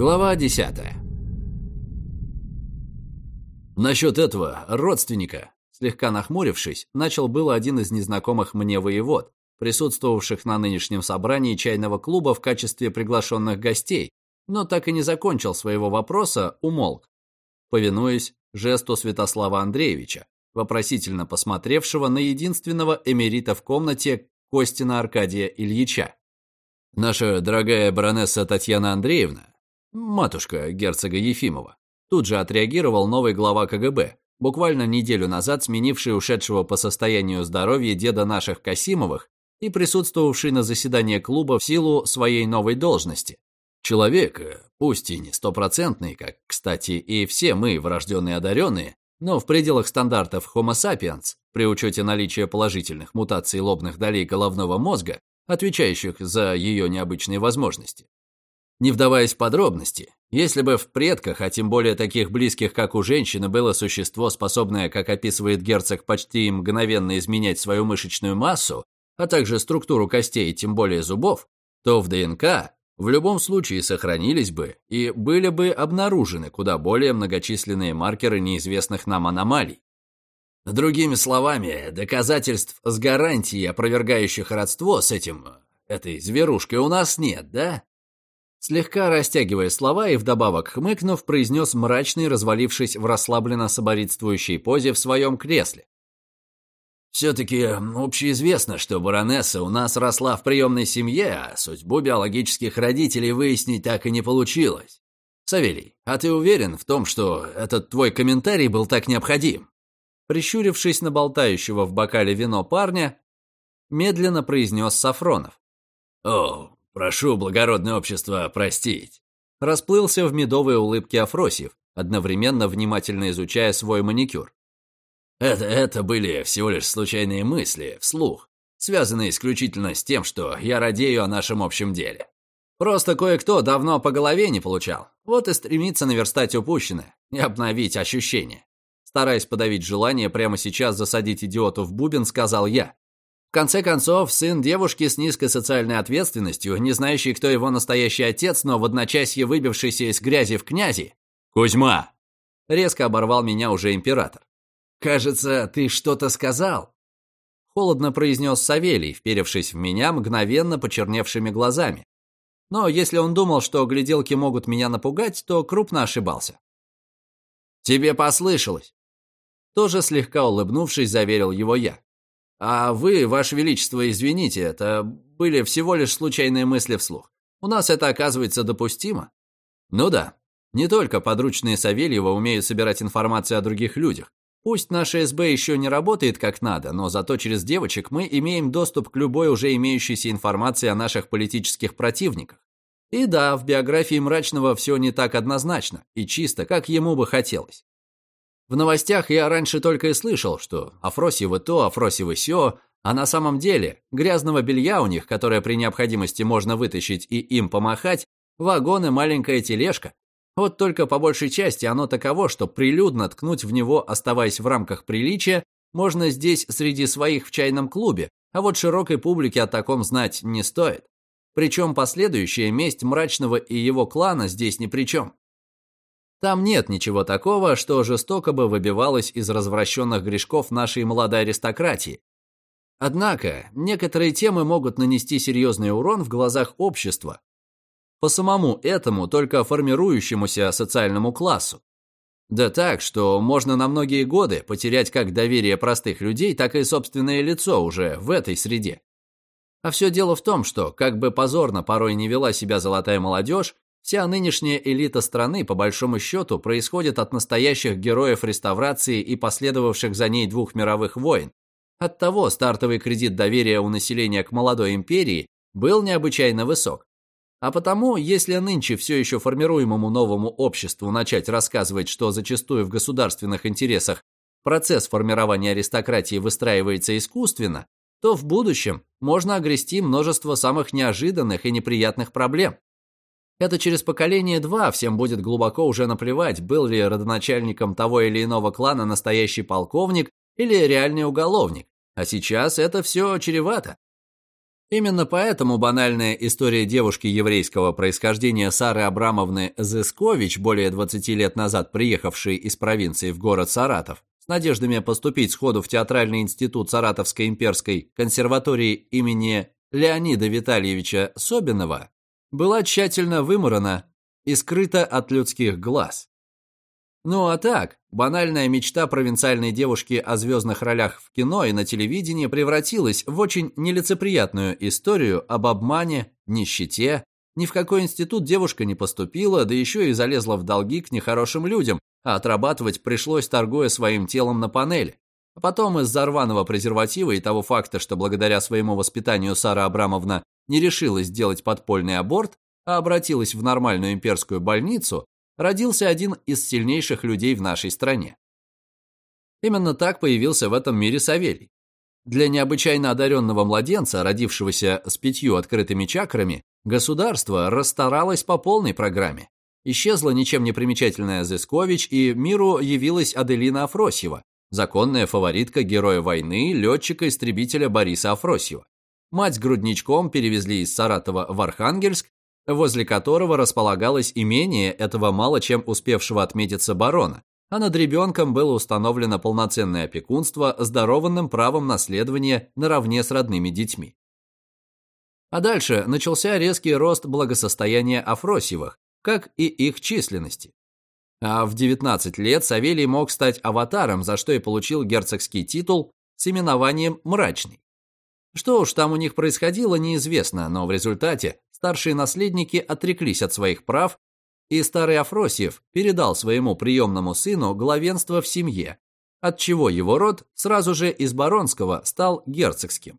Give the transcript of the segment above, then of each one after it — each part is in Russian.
Глава 10 Насчет этого родственника, слегка нахмурившись, начал было один из незнакомых мне воевод, присутствовавших на нынешнем собрании чайного клуба в качестве приглашенных гостей, но так и не закончил своего вопроса, умолк, повинуясь жесту Святослава Андреевича, вопросительно посмотревшего на единственного эмерита в комнате Костина Аркадия Ильича. Наша дорогая баронесса Татьяна Андреевна матушка герцога Ефимова. Тут же отреагировал новый глава КГБ, буквально неделю назад сменивший ушедшего по состоянию здоровья деда наших Касимовых и присутствовавший на заседании клуба в силу своей новой должности. Человек, э, пусть и не стопроцентный, как, кстати, и все мы, врожденные одаренные, но в пределах стандартов Homo sapiens, при учете наличия положительных мутаций лобных долей головного мозга, отвечающих за ее необычные возможности, не вдаваясь в подробности, если бы в предках, а тем более таких близких, как у женщины, было существо, способное, как описывает герцог, почти мгновенно изменять свою мышечную массу, а также структуру костей, тем более зубов, то в ДНК в любом случае сохранились бы и были бы обнаружены куда более многочисленные маркеры неизвестных нам аномалий. Другими словами, доказательств с гарантией, опровергающих родство с этим, этой зверушкой у нас нет, да? Слегка растягивая слова и вдобавок хмыкнув, произнес мрачный, развалившись в расслабленно соборитствующей позе в своем кресле. «Все-таки общеизвестно, что баронесса у нас росла в приемной семье, а судьбу биологических родителей выяснить так и не получилось. Савелий, а ты уверен в том, что этот твой комментарий был так необходим?» Прищурившись на болтающего в бокале вино парня, медленно произнес Сафронов. «О, Прошу благородное общество простить». Расплылся в медовой улыбке Афросьев, одновременно внимательно изучая свой маникюр. Это, это были всего лишь случайные мысли, вслух, связанные исключительно с тем, что я радею о нашем общем деле. Просто кое-кто давно по голове не получал, вот и стремится наверстать упущенное и обновить ощущения. Стараясь подавить желание прямо сейчас засадить идиоту в бубен, сказал я. В конце концов, сын девушки с низкой социальной ответственностью, не знающий, кто его настоящий отец, но в одночасье выбившийся из грязи в князи. «Кузьма!» Резко оборвал меня уже император. «Кажется, ты что-то сказал?» Холодно произнес Савелий, вперевшись в меня мгновенно почерневшими глазами. Но если он думал, что гляделки могут меня напугать, то крупно ошибался. «Тебе послышалось!» Тоже слегка улыбнувшись, заверил его я. А вы, Ваше Величество, извините, это были всего лишь случайные мысли вслух. У нас это оказывается допустимо. Ну да, не только подручные Савельева умеют собирать информацию о других людях. Пусть наша СБ еще не работает как надо, но зато через девочек мы имеем доступ к любой уже имеющейся информации о наших политических противниках. И да, в биографии Мрачного все не так однозначно и чисто, как ему бы хотелось. В новостях я раньше только и слышал, что Афросьевы то, Афросьевы сё, а на самом деле грязного белья у них, которое при необходимости можно вытащить и им помахать, вагон и маленькая тележка. Вот только по большей части оно таково, что прилюдно ткнуть в него, оставаясь в рамках приличия, можно здесь среди своих в чайном клубе, а вот широкой публике о таком знать не стоит. Причем последующая месть мрачного и его клана здесь ни при чем. Там нет ничего такого, что жестоко бы выбивалось из развращенных грешков нашей молодой аристократии. Однако, некоторые темы могут нанести серьезный урон в глазах общества, по самому этому только формирующемуся социальному классу. Да так, что можно на многие годы потерять как доверие простых людей, так и собственное лицо уже в этой среде. А все дело в том, что, как бы позорно порой не вела себя золотая молодежь, Вся нынешняя элита страны, по большому счету, происходит от настоящих героев реставрации и последовавших за ней двух мировых войн. Оттого стартовый кредит доверия у населения к молодой империи был необычайно высок. А потому, если нынче все еще формируемому новому обществу начать рассказывать, что зачастую в государственных интересах процесс формирования аристократии выстраивается искусственно, то в будущем можно огрести множество самых неожиданных и неприятных проблем. Это через поколение два всем будет глубоко уже наплевать, был ли родоначальником того или иного клана настоящий полковник или реальный уголовник. А сейчас это все чревато. Именно поэтому банальная история девушки еврейского происхождения Сары Абрамовны Зыскович, более 20 лет назад приехавшей из провинции в город Саратов, с надеждами поступить сходу в Театральный институт Саратовской имперской консерватории имени Леонида Витальевича Собинова, была тщательно выморана и скрыта от людских глаз. Ну а так, банальная мечта провинциальной девушки о звездных ролях в кино и на телевидении превратилась в очень нелицеприятную историю об обмане, нищете. Ни в какой институт девушка не поступила, да еще и залезла в долги к нехорошим людям, а отрабатывать пришлось, торгуя своим телом на панели. А потом из-за рваного презерватива и того факта, что благодаря своему воспитанию Сара Абрамовна не решилась сделать подпольный аборт, а обратилась в нормальную имперскую больницу, родился один из сильнейших людей в нашей стране. Именно так появился в этом мире Савелий. Для необычайно одаренного младенца, родившегося с пятью открытыми чакрами, государство расстаралось по полной программе. Исчезла ничем не примечательная Зыскович, и миру явилась Аделина Афросьева, законная фаворитка героя войны, летчика-истребителя Бориса Афросьева. Мать грудничком перевезли из Саратова в Архангельск, возле которого располагалось имение этого мало чем успевшего отметиться барона, а над ребенком было установлено полноценное опекунство с дарованным правом наследования наравне с родными детьми. А дальше начался резкий рост благосостояния Афросьевых, как и их численности. А в 19 лет Савелий мог стать аватаром, за что и получил герцогский титул с именованием «Мрачный». Что уж там у них происходило, неизвестно, но в результате старшие наследники отреклись от своих прав, и старый Афросьев передал своему приемному сыну главенство в семье, отчего его род сразу же из баронского стал герцогским.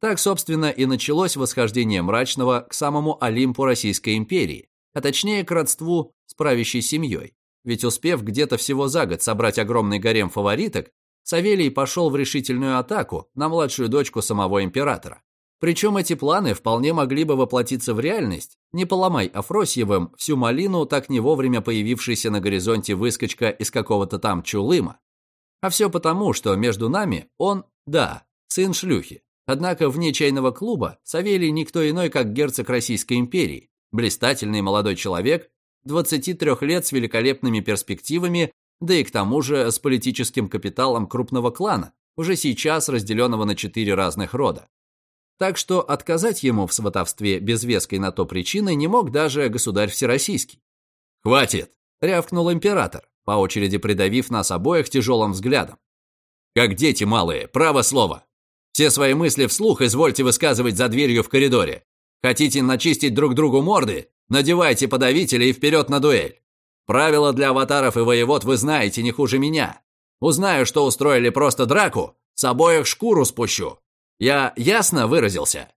Так, собственно, и началось восхождение мрачного к самому Олимпу Российской империи, а точнее к родству с правящей семьей. Ведь успев где-то всего за год собрать огромный гарем фавориток, Савелий пошел в решительную атаку на младшую дочку самого императора. Причем эти планы вполне могли бы воплотиться в реальность, не поломай Афросьевым всю малину, так не вовремя появившейся на горизонте выскочка из какого-то там Чулыма. А все потому, что между нами он, да, сын шлюхи. Однако вне чайного клуба Савелий никто иной, как герцог Российской империи, блистательный молодой человек, 23 лет с великолепными перспективами, да и к тому же с политическим капиталом крупного клана, уже сейчас разделенного на четыре разных рода. Так что отказать ему в сватовстве без веской на то причины не мог даже государь Всероссийский. «Хватит!» – рявкнул император, по очереди придавив нас обоих тяжелым взглядом. «Как дети малые, право слово. Все свои мысли вслух извольте высказывать за дверью в коридоре. Хотите начистить друг другу морды? Надевайте подавители и вперед на дуэль. Правила для аватаров и воевод вы знаете не хуже меня. Узнаю, что устроили просто драку, с обоих шкуру спущу. Я ясно выразился?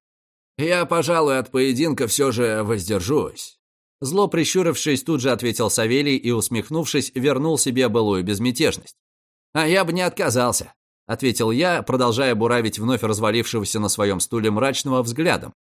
Я, пожалуй, от поединка все же воздержусь. Зло прищурившись, тут же ответил Савелий и, усмехнувшись, вернул себе былую безмятежность. «А я бы не отказался», — ответил я, продолжая буравить вновь развалившегося на своем стуле мрачного взглядом.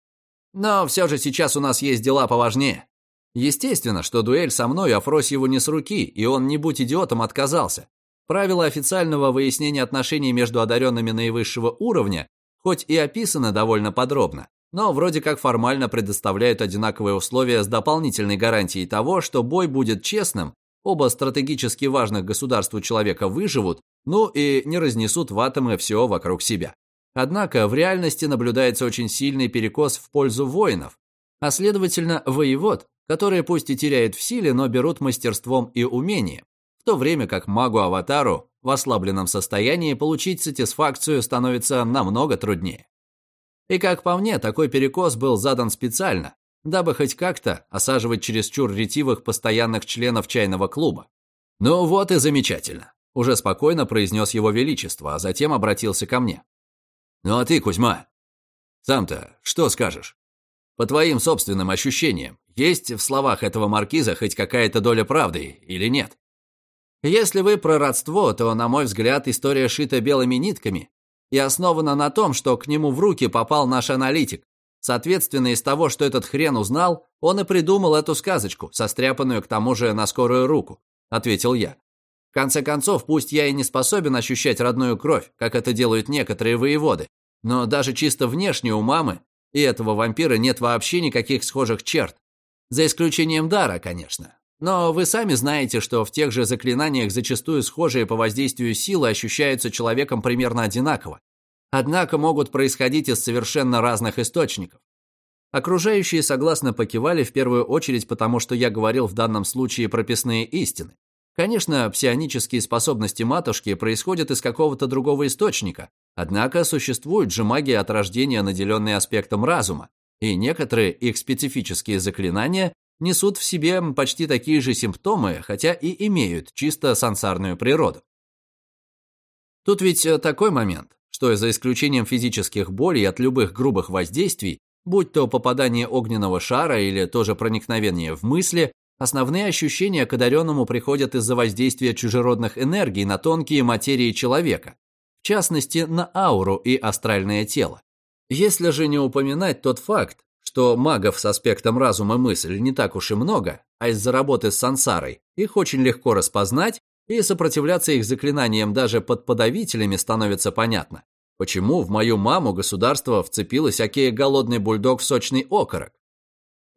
«Но все же сейчас у нас есть дела поважнее. Естественно, что дуэль со мной Афросьеву не с руки, и он, не будь идиотом, отказался. Правила официального выяснения отношений между одаренными наивысшего уровня хоть и описаны довольно подробно, но вроде как формально предоставляют одинаковые условия с дополнительной гарантией того, что бой будет честным, оба стратегически важных государству человека выживут, ну и не разнесут в атомы все вокруг себя. Однако в реальности наблюдается очень сильный перекос в пользу воинов, а следовательно воевод, которые пусть и теряют в силе, но берут мастерством и умением, в то время как магу-аватару в ослабленном состоянии получить сатисфакцию становится намного труднее. И как по мне, такой перекос был задан специально, дабы хоть как-то осаживать чересчур ретивых постоянных членов чайного клуба. «Ну вот и замечательно», – уже спокойно произнес его величество, а затем обратился ко мне. «Ну а ты, Кузьма, сам-то что скажешь? По твоим собственным ощущениям, есть в словах этого маркиза хоть какая-то доля правды или нет?» Если вы про родство, то, на мой взгляд, история шита белыми нитками и основана на том, что к нему в руки попал наш аналитик. Соответственно, из того, что этот хрен узнал, он и придумал эту сказочку, состряпанную к тому же на скорую руку», — ответил я. «В конце концов, пусть я и не способен ощущать родную кровь, как это делают некоторые воеводы, но даже чисто внешне у мамы И этого вампира нет вообще никаких схожих черт. За исключением дара, конечно. Но вы сами знаете, что в тех же заклинаниях зачастую схожие по воздействию силы ощущаются человеком примерно одинаково. Однако могут происходить из совершенно разных источников. Окружающие согласно покивали в первую очередь, потому что я говорил в данном случае прописные истины. Конечно, псионические способности матушки происходят из какого-то другого источника, однако существует же магия от рождения, наделенная аспектом разума, и некоторые их специфические заклинания несут в себе почти такие же симптомы, хотя и имеют чисто сансарную природу. Тут ведь э, такой момент, что за исключением физических болей от любых грубых воздействий, будь то попадание огненного шара или тоже проникновение в мысли, Основные ощущения к одаренному приходят из-за воздействия чужеродных энергий на тонкие материи человека, в частности, на ауру и астральное тело. Если же не упоминать тот факт, что магов с аспектом разума мысль не так уж и много, а из-за работы с сансарой их очень легко распознать, и сопротивляться их заклинаниям даже под подавителями становится понятно, почему в мою маму государство вцепилось окей голодный бульдог в сочный окорок.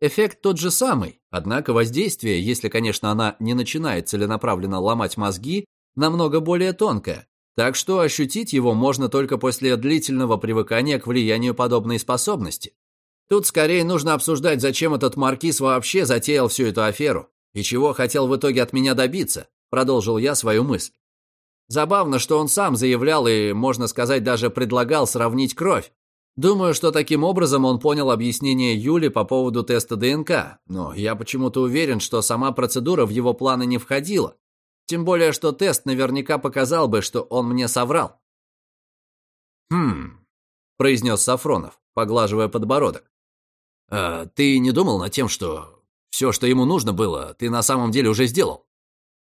Эффект тот же самый, однако воздействие, если, конечно, она не начинает целенаправленно ломать мозги, намного более тонкое, так что ощутить его можно только после длительного привыкания к влиянию подобной способности. Тут скорее нужно обсуждать, зачем этот маркиз вообще затеял всю эту аферу и чего хотел в итоге от меня добиться, продолжил я свою мысль. Забавно, что он сам заявлял и, можно сказать, даже предлагал сравнить кровь. Думаю, что таким образом он понял объяснение Юли по поводу теста ДНК, но я почему-то уверен, что сама процедура в его планы не входила. Тем более, что тест наверняка показал бы, что он мне соврал. «Хм», — произнес Сафронов, поглаживая подбородок. «А ты не думал над тем, что все, что ему нужно было, ты на самом деле уже сделал?»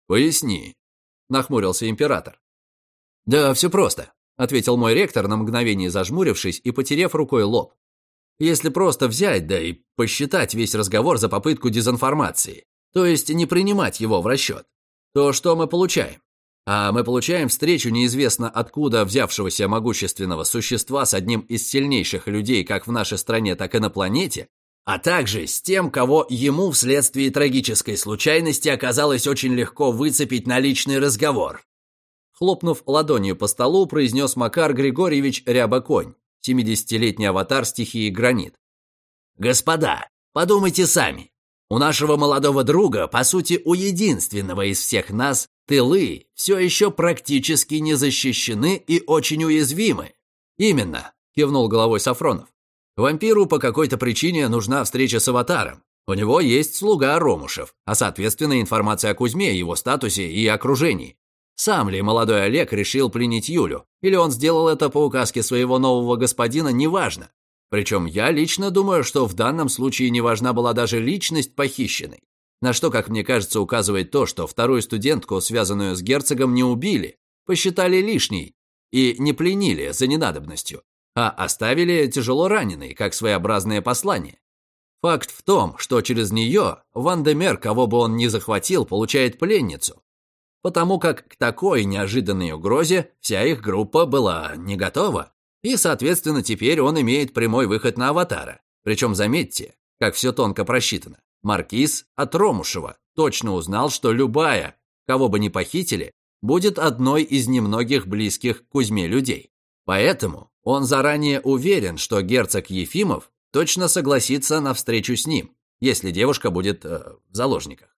«Поясни», — нахмурился император. «Да все просто ответил мой ректор на мгновение зажмурившись и потерев рукой лоб. Если просто взять, да и посчитать весь разговор за попытку дезинформации, то есть не принимать его в расчет, то что мы получаем? А мы получаем встречу неизвестно откуда взявшегося могущественного существа с одним из сильнейших людей как в нашей стране, так и на планете, а также с тем, кого ему вследствие трагической случайности оказалось очень легко выцепить на личный разговор. Хлопнув ладонью по столу, произнес Макар Григорьевич Рябоконь, 70-летний аватар стихии гранит. «Господа, подумайте сами. У нашего молодого друга, по сути, у единственного из всех нас, тылы все еще практически не защищены и очень уязвимы». «Именно», – кивнул головой Сафронов. «Вампиру по какой-то причине нужна встреча с аватаром. У него есть слуга Ромушев, а соответственно информация о Кузьме, его статусе и окружении. Сам ли молодой Олег решил пленить Юлю, или он сделал это по указке своего нового господина, неважно. Причем я лично думаю, что в данном случае не важна была даже личность похищенной. На что, как мне кажется, указывает то, что вторую студентку, связанную с герцогом, не убили, посчитали лишней и не пленили за ненадобностью, а оставили тяжело раненой, как своеобразное послание. Факт в том, что через нее Ван де Мер, кого бы он ни захватил, получает пленницу, потому как к такой неожиданной угрозе вся их группа была не готова, и, соответственно, теперь он имеет прямой выход на аватара. Причем, заметьте, как все тонко просчитано. Маркиз от Ромушева точно узнал, что любая, кого бы ни похитили, будет одной из немногих близких Кузьме людей. Поэтому он заранее уверен, что герцог Ефимов точно согласится на встречу с ним, если девушка будет э, в заложниках.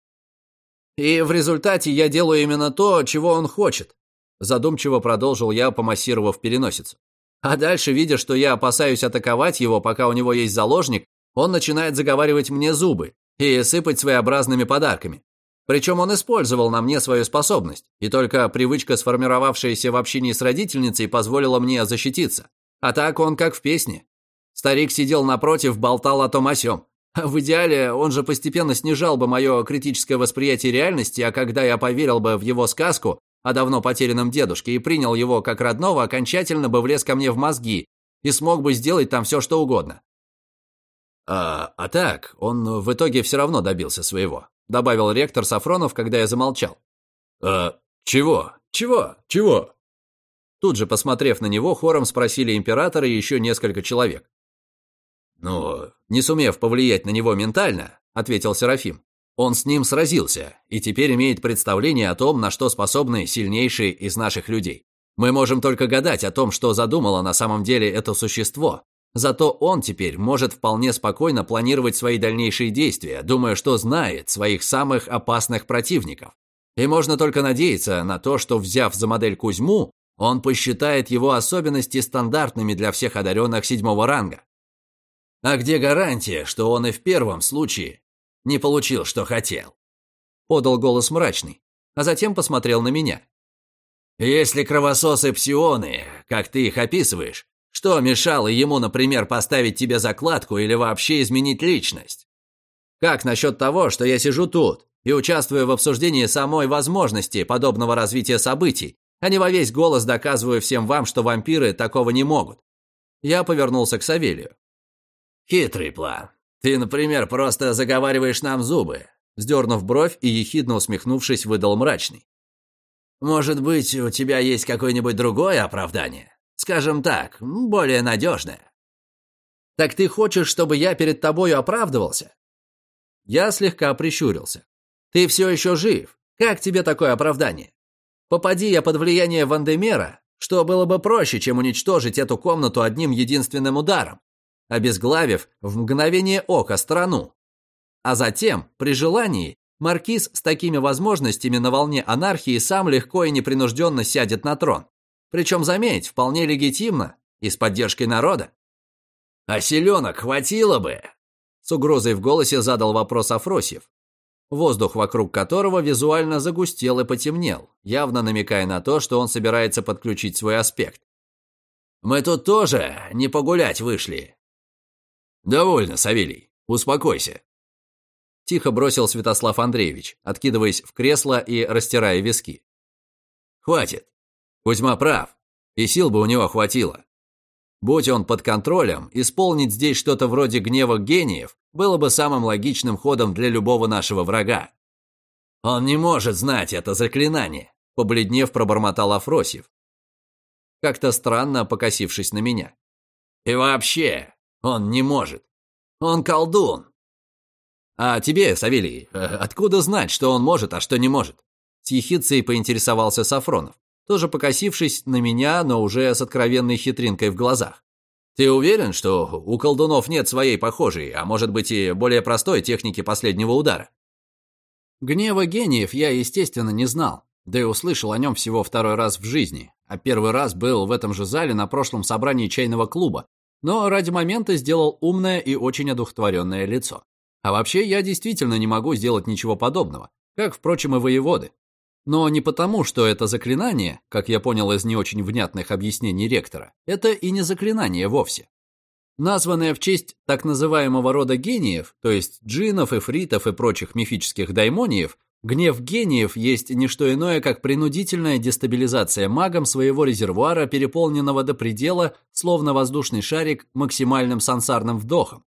И в результате я делаю именно то, чего он хочет. Задумчиво продолжил я, помассировав переносицу. А дальше, видя, что я опасаюсь атаковать его, пока у него есть заложник, он начинает заговаривать мне зубы и сыпать своеобразными подарками. Причем он использовал на мне свою способность, и только привычка, сформировавшаяся в общении с родительницей, позволила мне защититься. А так он как в песне. Старик сидел напротив, болтал о том о сём. В идеале он же постепенно снижал бы мое критическое восприятие реальности, а когда я поверил бы в его сказку о давно потерянном дедушке и принял его как родного, окончательно бы влез ко мне в мозги и смог бы сделать там все, что угодно. А, а так, он в итоге все равно добился своего, добавил ректор Сафронов, когда я замолчал. А, чего? Чего? Чего? Тут же, посмотрев на него, хором спросили императора и еще несколько человек. «Ну, не сумев повлиять на него ментально», — ответил Серафим, «он с ним сразился и теперь имеет представление о том, на что способны сильнейшие из наших людей. Мы можем только гадать о том, что задумало на самом деле это существо. Зато он теперь может вполне спокойно планировать свои дальнейшие действия, думая, что знает своих самых опасных противников. И можно только надеяться на то, что, взяв за модель Кузьму, он посчитает его особенности стандартными для всех одаренных седьмого ранга. А где гарантия, что он и в первом случае не получил, что хотел? Подал голос мрачный, а затем посмотрел на меня. Если кровососы псионы, как ты их описываешь, что мешало ему, например, поставить тебе закладку или вообще изменить личность? Как насчет того, что я сижу тут и участвую в обсуждении самой возможности подобного развития событий, а не во весь голос доказываю всем вам, что вампиры такого не могут? Я повернулся к Савелию. «Хитрый план. Ты, например, просто заговариваешь нам зубы», Сдернув бровь и ехидно усмехнувшись, выдал мрачный. «Может быть, у тебя есть какое-нибудь другое оправдание? Скажем так, более надежное?» «Так ты хочешь, чтобы я перед тобою оправдывался?» Я слегка прищурился. «Ты все еще жив. Как тебе такое оправдание? Попади я под влияние Вандемера, что было бы проще, чем уничтожить эту комнату одним единственным ударом обезглавив в мгновение ока страну. А затем, при желании, маркиз с такими возможностями на волне анархии сам легко и непринужденно сядет на трон. Причем, заметь, вполне легитимно и с поддержкой народа. «А селенок хватило бы?» С угрозой в голосе задал вопрос Афросьев, воздух вокруг которого визуально загустел и потемнел, явно намекая на то, что он собирается подключить свой аспект. «Мы тут тоже не погулять вышли, «Довольно, Савелий, успокойся». Тихо бросил Святослав Андреевич, откидываясь в кресло и растирая виски. «Хватит. Кузьма прав, и сил бы у него хватило. Будь он под контролем, исполнить здесь что-то вроде гнева гениев было бы самым логичным ходом для любого нашего врага. Он не может знать это заклинание, побледнев пробормотал Афросьев, как-то странно покосившись на меня. И вообще, он не может. Он колдун. А тебе, Савелий, э, откуда знать, что он может, а что не может? С ехидцей поинтересовался Сафронов, тоже покосившись на меня, но уже с откровенной хитринкой в глазах. Ты уверен, что у колдунов нет своей похожей, а может быть и более простой техники последнего удара? Гнева гениев я, естественно, не знал, да и услышал о нем всего второй раз в жизни, а первый раз был в этом же зале на прошлом собрании чайного клуба, но ради момента сделал умное и очень одухотворенное лицо. А вообще, я действительно не могу сделать ничего подобного, как, впрочем, и воеводы. Но не потому, что это заклинание, как я понял из не очень внятных объяснений ректора, это и не заклинание вовсе. Названное в честь так называемого рода гениев, то есть джинов, эфритов и прочих мифических даймониев, Гнев гениев есть не что иное, как принудительная дестабилизация магом своего резервуара, переполненного до предела, словно воздушный шарик, максимальным сансарным вдохом.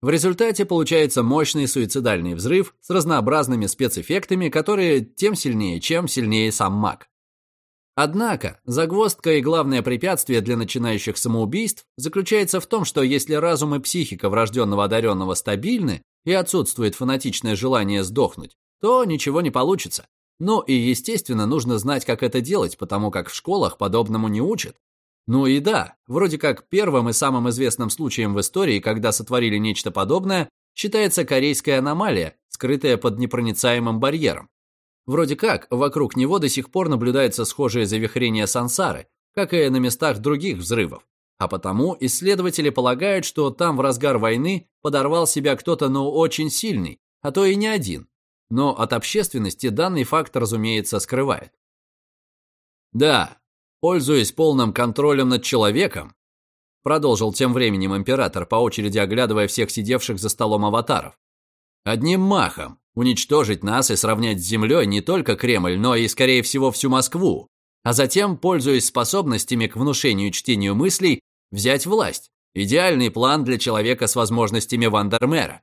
В результате получается мощный суицидальный взрыв с разнообразными спецэффектами, которые тем сильнее, чем сильнее сам маг. Однако, загвоздка и главное препятствие для начинающих самоубийств заключается в том, что если разум и психика врожденного одаренного стабильны и отсутствует фанатичное желание сдохнуть, то ничего не получится. Ну и, естественно, нужно знать, как это делать, потому как в школах подобному не учат. Ну и да, вроде как первым и самым известным случаем в истории, когда сотворили нечто подобное, считается корейская аномалия, скрытая под непроницаемым барьером. Вроде как, вокруг него до сих пор наблюдается схожее завихрение сансары, как и на местах других взрывов. А потому исследователи полагают, что там в разгар войны подорвал себя кто-то, ну, очень сильный, а то и не один, но от общественности данный факт, разумеется, скрывает. Да, пользуясь полным контролем над человеком, продолжил тем временем император, по очереди оглядывая всех сидевших за столом аватаров, одним махом уничтожить нас и сравнять с землей не только Кремль, но и, скорее всего, всю Москву, а затем, пользуясь способностями к внушению и чтению мыслей, взять власть. Идеальный план для человека с возможностями Вандермера.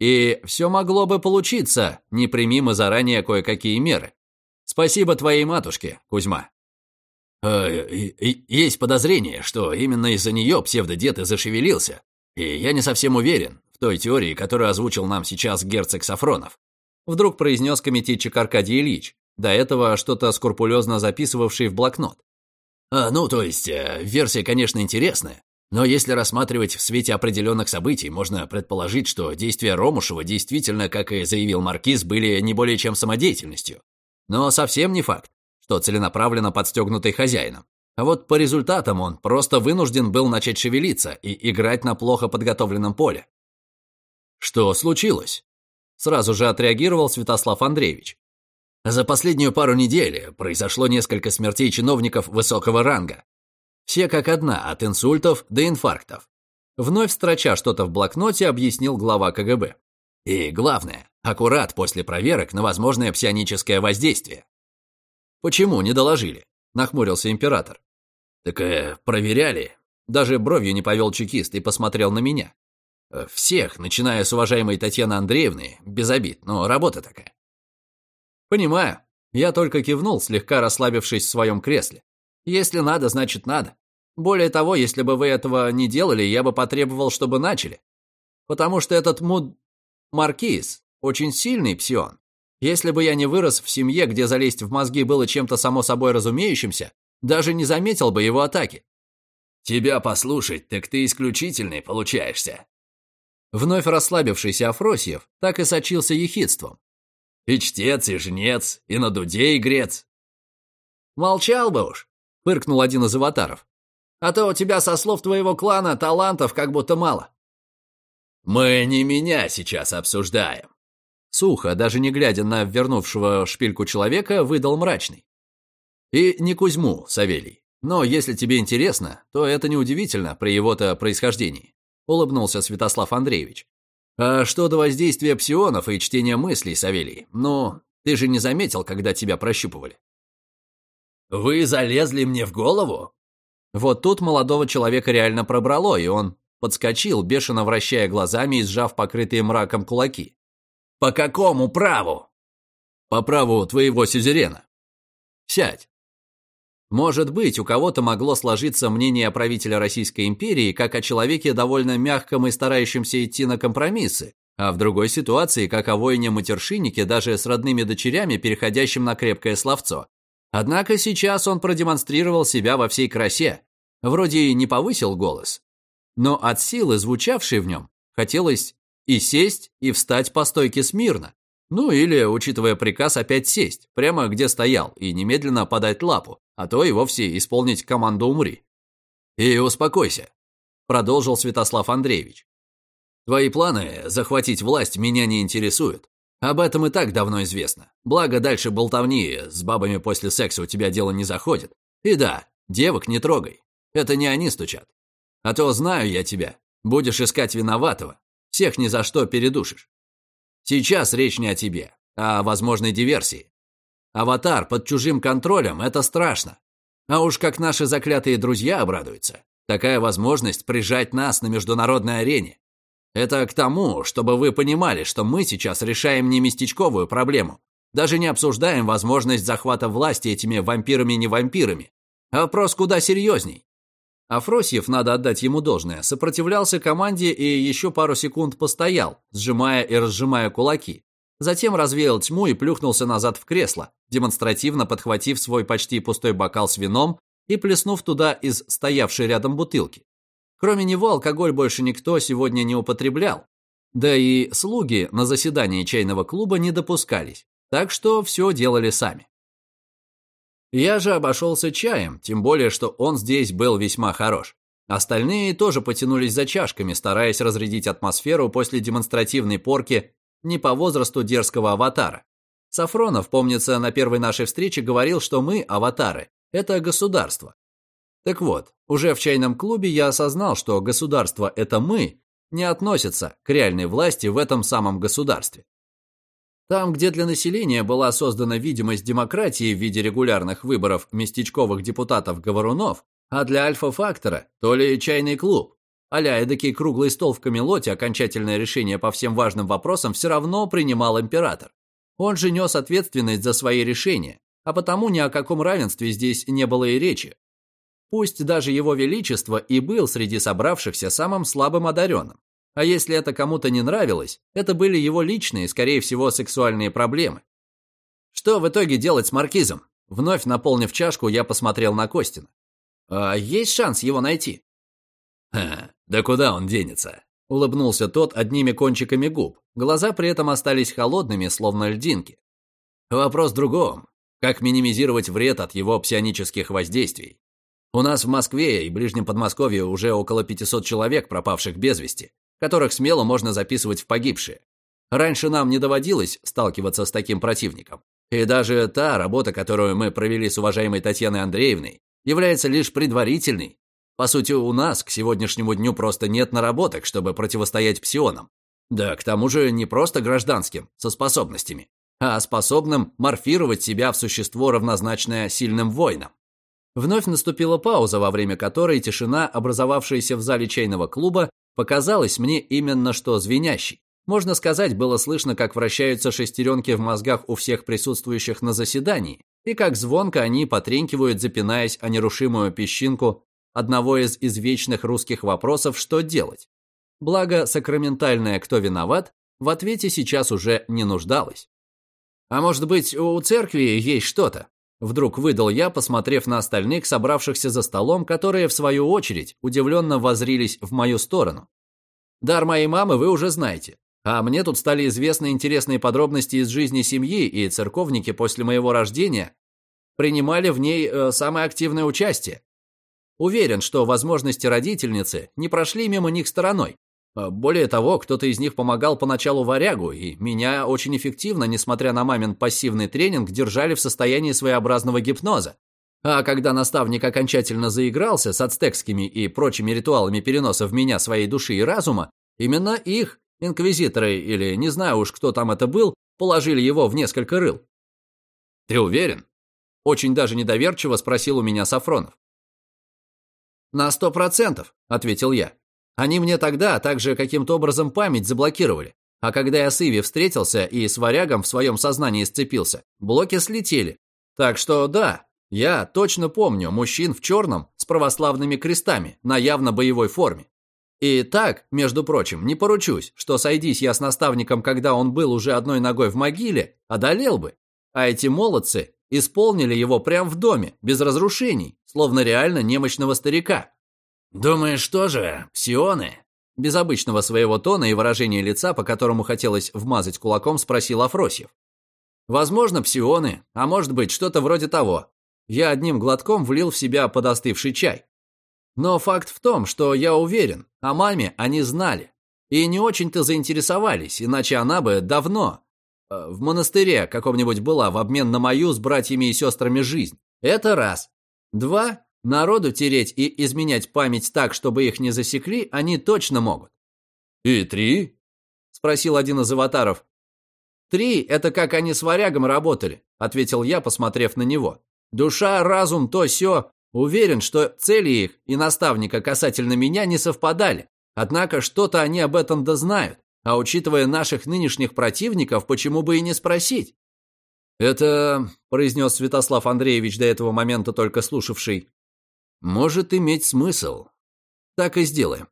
И все могло бы получиться, не прими мы заранее кое-какие меры. Спасибо твоей матушке, Кузьма. Э, есть подозрение, что именно из-за нее псевдодед и зашевелился, И я не совсем уверен в той теории, которую озвучил нам сейчас герцог Сафронов. Вдруг произнес комитетчик Аркадий Ильич, до этого что-то скрупулезно записывавший в блокнот. А, ну, то есть, э, версия, конечно, интересная, но если рассматривать в свете определенных событий, можно предположить, что действия Ромушева действительно, как и заявил Маркиз, были не более чем самодеятельностью. Но совсем не факт, что целенаправленно подстегнутый хозяином. А вот по результатам он просто вынужден был начать шевелиться и играть на плохо подготовленном поле. Что случилось? Сразу же отреагировал Святослав Андреевич. За последнюю пару недель произошло несколько смертей чиновников высокого ранга. Все как одна, от инсультов до инфарктов. Вновь строча что-то в блокноте, объяснил глава КГБ. И главное, аккурат после проверок на возможное псионическое воздействие. «Почему не доложили?» – нахмурился император. «Так э, проверяли». Даже бровью не повел чекист и посмотрел на меня. Э, «Всех, начиная с уважаемой Татьяны Андреевны, без обид, но работа такая». «Понимаю». Я только кивнул, слегка расслабившись в своем кресле. «Если надо, значит надо. Более того, если бы вы этого не делали, я бы потребовал, чтобы начали. Потому что этот муд... Маркиз очень сильный псион. Если бы я не вырос в семье, где залезть в мозги было чем-то само собой разумеющимся, даже не заметил бы его атаки. «Тебя послушать, так ты исключительный получаешься». Вновь расслабившийся Афросьев так и сочился ехидством. «И чтец, и жнец, и на дуде игрец». «Молчал бы уж», — пыркнул один из аватаров. А то у тебя, со слов твоего клана, талантов как будто мало». «Мы не меня сейчас обсуждаем». Сухо, даже не глядя на вернувшего шпильку человека, выдал мрачный. «И не Кузьму, Савелий. Но если тебе интересно, то это неудивительно при его-то происхождении», улыбнулся Святослав Андреевич. «А что до воздействия псионов и чтения мыслей, Савелий? Ну, ты же не заметил, когда тебя прощупывали?» «Вы залезли мне в голову?» Вот тут молодого человека реально пробрало, и он подскочил, бешено вращая глазами и сжав покрытые мраком кулаки. «По какому праву?» «По праву твоего сюзерена». «Сядь». Может быть, у кого-то могло сложиться мнение о правителе Российской империи как о человеке довольно мягком и старающемся идти на компромиссы, а в другой ситуации как о воине-матершиннике даже с родными дочерями, переходящим на крепкое словцо. Однако сейчас он продемонстрировал себя во всей красе. Вроде и не повысил голос, но от силы, звучавшей в нем, хотелось и сесть, и встать по стойке смирно. Ну или, учитывая приказ, опять сесть, прямо где стоял, и немедленно подать лапу, а то и вовсе исполнить команду «Умри». «И успокойся», — продолжил Святослав Андреевич. «Твои планы захватить власть меня не интересуют. Об этом и так давно известно. Благо, дальше болтовни, с бабами после секса у тебя дело не заходит. И да, девок не трогай. Это не они стучат. А то знаю я тебя. Будешь искать виноватого. Всех ни за что передушишь. Сейчас речь не о тебе, а о возможной диверсии. Аватар под чужим контролем – это страшно. А уж как наши заклятые друзья обрадуются. Такая возможность прижать нас на международной арене. Это к тому, чтобы вы понимали, что мы сейчас решаем не местечковую проблему. Даже не обсуждаем возможность захвата власти этими вампирами-не-вампирами. А вопрос куда серьезней. Афросьев, надо отдать ему должное, сопротивлялся команде и еще пару секунд постоял, сжимая и разжимая кулаки. Затем развеял тьму и плюхнулся назад в кресло, демонстративно подхватив свой почти пустой бокал с вином и плеснув туда из стоявшей рядом бутылки. Кроме него алкоголь больше никто сегодня не употреблял. Да и слуги на заседании чайного клуба не допускались, так что все делали сами. Я же обошелся чаем, тем более, что он здесь был весьма хорош. Остальные тоже потянулись за чашками, стараясь разрядить атмосферу после демонстративной порки не по возрасту дерзкого аватара. Сафронов, помнится, на первой нашей встрече говорил, что мы, аватары, это государство, так вот, уже в чайном клубе я осознал, что государство – это мы, не относится к реальной власти в этом самом государстве. Там, где для населения была создана видимость демократии в виде регулярных выборов местечковых депутатов-говорунов, а для альфа-фактора – то ли чайный клуб, а-ля эдакий круглый стол в Камелоте окончательное решение по всем важным вопросам все равно принимал император. Он же нес ответственность за свои решения, а потому ни о каком равенстве здесь не было и речи. Пусть даже его величество и был среди собравшихся самым слабым одаренным. А если это кому-то не нравилось, это были его личные, скорее всего, сексуальные проблемы. Что в итоге делать с маркизом? Вновь наполнив чашку, я посмотрел на Костина. А есть шанс его найти? Ха, да куда он денется? Улыбнулся тот одними кончиками губ. Глаза при этом остались холодными, словно льдинки. Вопрос в другом. Как минимизировать вред от его псионических воздействий? У нас в Москве и Ближнем Подмосковье уже около 500 человек, пропавших без вести, которых смело можно записывать в погибшие. Раньше нам не доводилось сталкиваться с таким противником. И даже та работа, которую мы провели с уважаемой Татьяной Андреевной, является лишь предварительной. По сути, у нас к сегодняшнему дню просто нет наработок, чтобы противостоять псионам. Да, к тому же не просто гражданским, со способностями, а способным морфировать себя в существо, равнозначное сильным воинам. Вновь наступила пауза, во время которой тишина, образовавшаяся в зале чайного клуба, показалась мне именно что звенящей. Можно сказать, было слышно, как вращаются шестеренки в мозгах у всех присутствующих на заседании, и как звонко они потренькивают, запинаясь о нерушимую песчинку одного из извечных русских вопросов «что делать?». Благо, сакраментальное «кто виноват?» в ответе сейчас уже не нуждалось. «А может быть, у церкви есть что-то?» Вдруг выдал я, посмотрев на остальных, собравшихся за столом, которые, в свою очередь, удивленно возрились в мою сторону. «Дар моей мамы вы уже знаете. А мне тут стали известны интересные подробности из жизни семьи, и церковники после моего рождения принимали в ней э, самое активное участие. Уверен, что возможности родительницы не прошли мимо них стороной. А более того, кто-то из них помогал поначалу варягу, и меня очень эффективно, несмотря на мамин пассивный тренинг, держали в состоянии своеобразного гипноза. А когда наставник окончательно заигрался с ацтекскими и прочими ритуалами переноса в меня своей души и разума, именно их Инквизиторы, или не знаю уж, кто там это был, положили его в несколько рыл. «Ты уверен?» Очень даже недоверчиво спросил у меня Сафронов. «На сто процентов», — ответил я. «Они мне тогда также каким-то образом память заблокировали. А когда я с Иви встретился и с варягом в своем сознании сцепился, блоки слетели. Так что да, я точно помню мужчин в черном с православными крестами на явно боевой форме. И так, между прочим, не поручусь, что сойдись я с наставником, когда он был уже одной ногой в могиле, одолел бы. А эти молодцы исполнили его прямо в доме, без разрушений, словно реально немощного старика. «Думаешь, что же, псионы?» Без обычного своего тона и выражения лица, по которому хотелось вмазать кулаком, спросил Афросьев. «Возможно, псионы, а может быть, что-то вроде того. Я одним глотком влил в себя подостывший чай. Но факт в том, что я уверен, о маме они знали. И не очень-то заинтересовались, иначе она бы давно э, в монастыре каком-нибудь была в обмен на мою с братьями и сестрами жизнь. Это раз. Два. Народу тереть и изменять память так, чтобы их не засекли, они точно могут. «И три?» – спросил один из аватаров. «Три – это как они с варягом работали», – ответил я, посмотрев на него. «Душа, разум, то все Уверен, что цели их и наставника касательно меня не совпадали. Однако что-то они об этом дознают. А учитывая наших нынешних противников, почему бы и не спросить? «Это», — произнес Святослав Андреевич, до этого момента только слушавший, «может иметь смысл. Так и сделаем.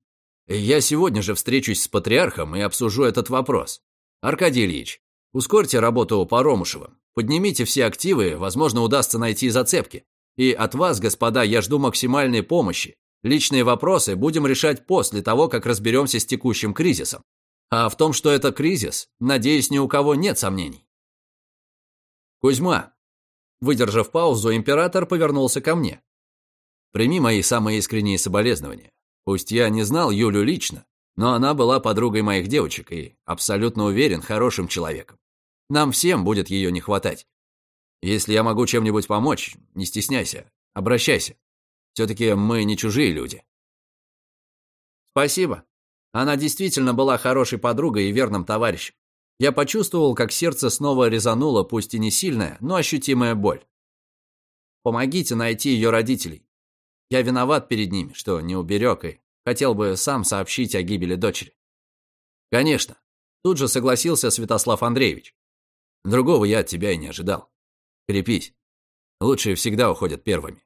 Я сегодня же встречусь с патриархом и обсужу этот вопрос. Аркадий Ильич, ускорьте работу по Ромушевым. Поднимите все активы, возможно, удастся найти зацепки. И от вас, господа, я жду максимальной помощи. Личные вопросы будем решать после того, как разберемся с текущим кризисом. А в том, что это кризис, надеюсь, ни у кого нет сомнений. Кузьма. Выдержав паузу, император повернулся ко мне. Прими мои самые искренние соболезнования. Пусть я не знал Юлю лично, но она была подругой моих девочек и, абсолютно уверен, хорошим человеком. Нам всем будет ее не хватать. Если я могу чем-нибудь помочь, не стесняйся, обращайся. Все-таки мы не чужие люди. Спасибо. Она действительно была хорошей подругой и верным товарищем. Я почувствовал, как сердце снова резануло, пусть и не сильная, но ощутимая боль. Помогите найти ее родителей. Я виноват перед ними, что не уберег и хотел бы сам сообщить о гибели дочери. Конечно. Тут же согласился Святослав Андреевич. Другого я от тебя и не ожидал. Крепись. Лучшие всегда уходят первыми.